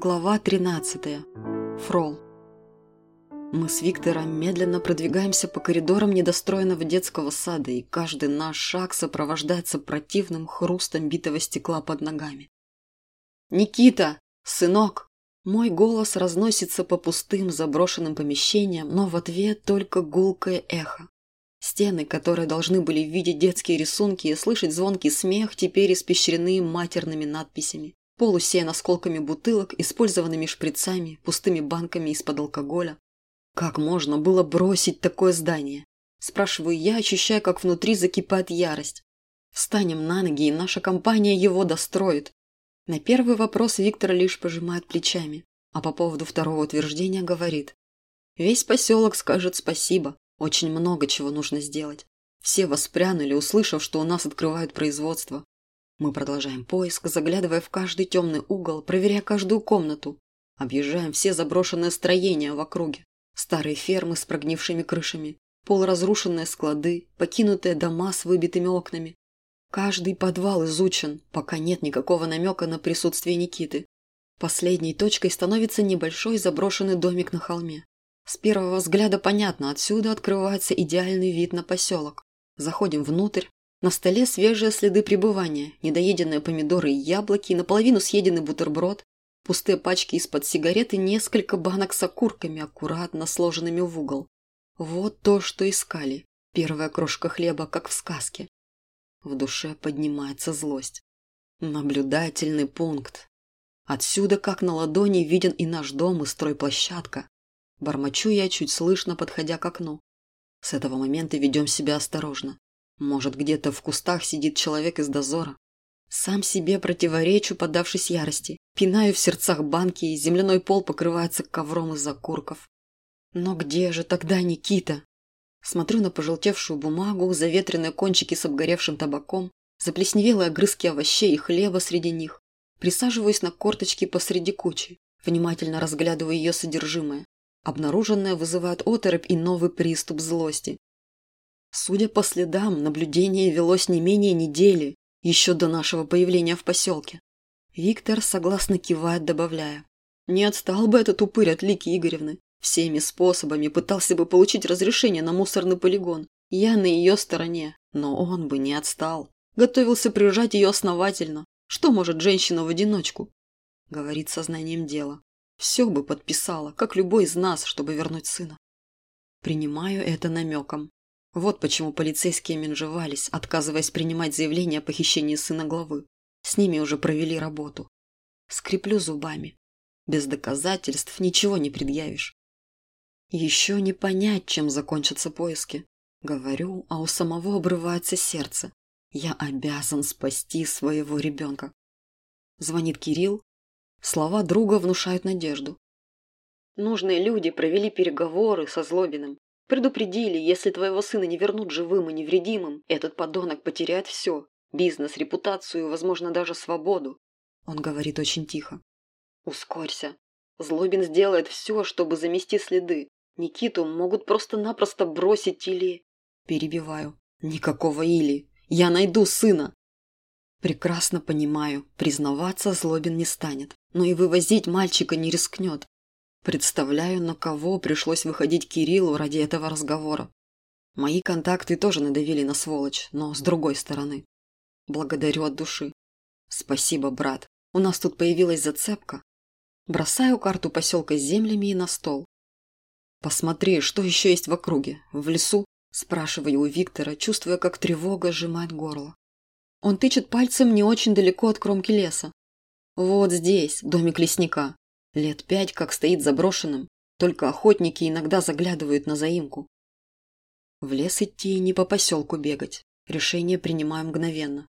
Глава 13. Фрол. Мы с Виктором медленно продвигаемся по коридорам недостроенного детского сада, и каждый наш шаг сопровождается противным хрустом битого стекла под ногами. «Никита! Сынок!» Мой голос разносится по пустым заброшенным помещениям, но в ответ только гулкое эхо. Стены, которые должны были видеть детские рисунки и слышать звонкий смех, теперь испещрены матерными надписями. Пол усеян осколками бутылок, использованными шприцами, пустыми банками из-под алкоголя. Как можно было бросить такое здание? Спрашиваю я, ощущая, как внутри закипает ярость. Встанем на ноги, и наша компания его достроит. На первый вопрос Виктор лишь пожимает плечами, а по поводу второго утверждения говорит. Весь поселок скажет спасибо, очень много чего нужно сделать. Все воспрянули, услышав, что у нас открывают производство. Мы продолжаем поиск, заглядывая в каждый темный угол, проверяя каждую комнату. Объезжаем все заброшенные строения в округе. Старые фермы с прогнившими крышами, полуразрушенные склады, покинутые дома с выбитыми окнами. Каждый подвал изучен, пока нет никакого намека на присутствие Никиты. Последней точкой становится небольшой заброшенный домик на холме. С первого взгляда понятно, отсюда открывается идеальный вид на поселок. Заходим внутрь, на столе свежие следы пребывания, недоеденные помидоры и яблоки, наполовину съеденный бутерброд, пустые пачки из-под сигарет и несколько банок с окурками, аккуратно сложенными в угол. Вот то, что искали. Первая крошка хлеба, как в сказке. В душе поднимается злость. Наблюдательный пункт. Отсюда, как на ладони, виден и наш дом, и стройплощадка. Бормочу я, чуть слышно, подходя к окну. С этого момента ведем себя осторожно. Может, где-то в кустах сидит человек из дозора. Сам себе противоречу, поддавшись ярости. Пинаю в сердцах банки, и земляной пол покрывается ковром из окурков. Но где же тогда Никита? Смотрю на пожелтевшую бумагу, заветренные кончики с обгоревшим табаком, заплесневелые огрызки овощей и хлеба среди них. Присаживаюсь на корточки посреди кучи, внимательно разглядываю ее содержимое. Обнаруженное вызывает оторопь и новый приступ злости. Судя по следам, наблюдение велось не менее недели, еще до нашего появления в поселке. Виктор согласно кивает, добавляя. Не отстал бы этот упырь от Лики Игоревны. Всеми способами пытался бы получить разрешение на мусорный полигон. Я на ее стороне, но он бы не отстал. Готовился прижать ее основательно. Что может женщина в одиночку? Говорит сознанием дела. Все бы подписала, как любой из нас, чтобы вернуть сына. Принимаю это намеком. Вот почему полицейские менжевались, отказываясь принимать заявление о похищении сына главы. С ними уже провели работу. Скреплю зубами. Без доказательств ничего не предъявишь. Еще не понять, чем закончатся поиски. Говорю, а у самого обрывается сердце. Я обязан спасти своего ребенка. Звонит Кирилл. Слова друга внушают надежду. Нужные люди провели переговоры со Злобиным. Предупредили, если твоего сына не вернут живым и невредимым, этот подонок потеряет все. Бизнес, репутацию, возможно, даже свободу. Он говорит очень тихо. Ускорься. Злобин сделает все, чтобы замести следы. Никиту могут просто-напросто бросить или... Перебиваю. Никакого или. Я найду сына. Прекрасно понимаю, признаваться Злобин не станет, но и вывозить мальчика не рискнет. Представляю, на кого пришлось выходить Кириллу ради этого разговора. Мои контакты тоже надавили на сволочь, но с другой стороны. Благодарю от души. Спасибо, брат. У нас тут появилась зацепка. Бросаю карту поселка с землями и на стол. Посмотри, что еще есть в округе. В лесу? Спрашиваю у Виктора, чувствуя, как тревога сжимает горло. Он тычет пальцем не очень далеко от кромки леса. Вот здесь, домик лесника. Лет пять, как стоит заброшенным, только охотники иногда заглядывают на заимку. В лес идти не по поселку бегать. Решение принимаю мгновенно.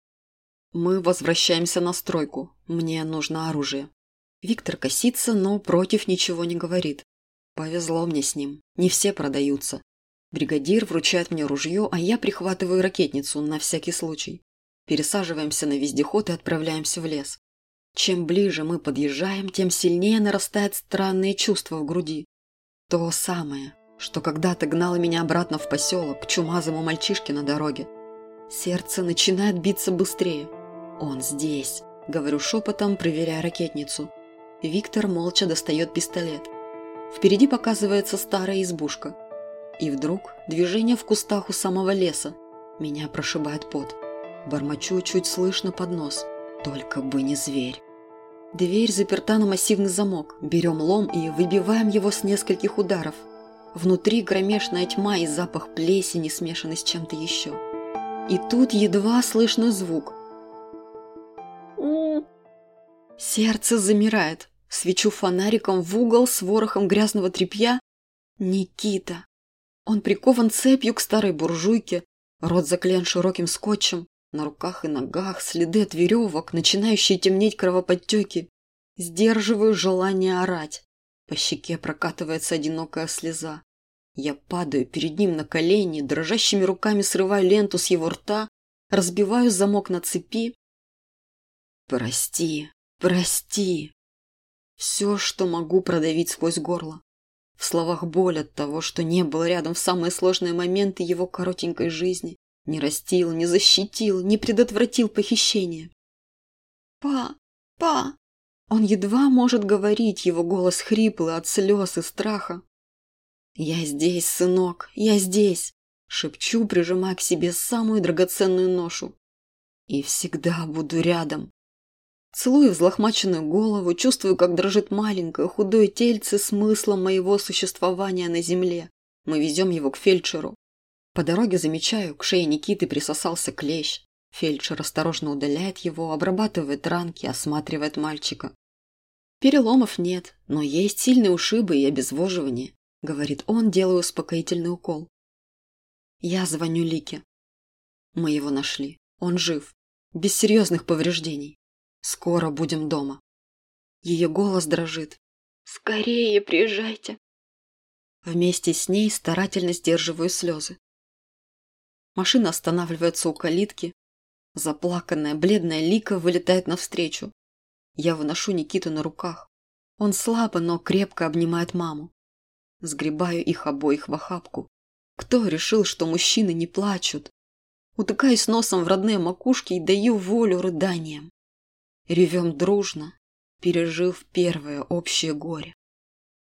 Мы возвращаемся на стройку. Мне нужно оружие. Виктор косится, но против ничего не говорит. Повезло мне с ним. Не все продаются. Бригадир вручает мне ружье, а я прихватываю ракетницу на всякий случай. Пересаживаемся на вездеход и отправляемся в лес. Чем ближе мы подъезжаем, тем сильнее нарастает странное чувство в груди. То самое, что когда-то гнало меня обратно в поселок, к чумазому мальчишке на дороге. Сердце начинает биться быстрее. «Он здесь», — говорю шепотом, проверяя ракетницу. Виктор молча достает пистолет. Впереди показывается старая избушка. И вдруг движение в кустах у самого леса. Меня прошибает пот. Бормочу чуть слышно под нос. Только бы не зверь. Дверь заперта на массивный замок. Берем лом и выбиваем его с нескольких ударов. Внутри кромешная тьма и запах плесени, смешанный с чем-то еще. И тут едва слышный звук. Сердце замирает. Свечу фонариком в угол с ворохом грязного тряпья. Никита. Он прикован цепью к старой буржуйке, рот заклеен широким скотчем, на руках и ногах следы от веревок, начинающие темнеть кровоподтеки. Сдерживаю желание орать. По щеке прокатывается одинокая слеза. Я падаю перед ним на колени, дрожащими руками срываю ленту с его рта, разбиваю замок на цепи. Прости, прости. Все, что могу продавить сквозь горло. В словах боль от того, что не был рядом в самые сложные моменты его коротенькой жизни. Не растил, не защитил, не предотвратил похищение. «Па! Па!» Он едва может говорить, его голос хриплый от слез и страха. «Я здесь, сынок, я здесь!» Шепчу, прижимая к себе самую драгоценную ношу. «И всегда буду рядом!» Целую взлохмаченную голову, чувствую, как дрожит маленькое, худое тельце смыслом моего существования на земле. Мы везем его к фельдшеру. По дороге замечаю, к шее Никиты присосался клещ. Фельдшер осторожно удаляет его, обрабатывает ранки, осматривает мальчика. Переломов нет, но есть сильные ушибы и обезвоживание, говорит он, делая успокоительный укол. Я звоню Лике. Мы его нашли. Он жив. Без серьезных повреждений. Скоро будем дома. Ее голос дрожит. Скорее приезжайте. Вместе с ней старательно сдерживаю слезы. Машина останавливается у калитки. Заплаканная, бледная Лика вылетает навстречу. Я выношу Никиту на руках. Он слабо, но крепко обнимает маму. Сгребаю их обоих в охапку. Кто решил, что мужчины не плачут? Утыкаюсь носом в родные макушки и даю волю рыданиям. Ревем дружно, пережив первое общее горе.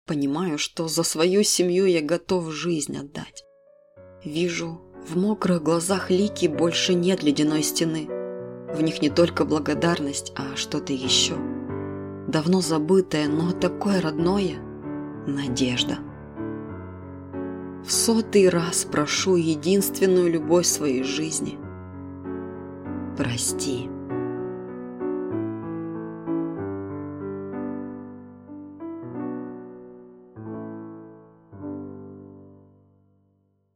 Понимаю, что за свою семью я готов жизнь отдать. Вижу, в мокрых глазах Лики больше нет ледяной стены. В них не только благодарность, а что-то еще. Давно забытое, но такое родное – надежда. В сотый раз прошу единственную любовь своей жизни. Прости.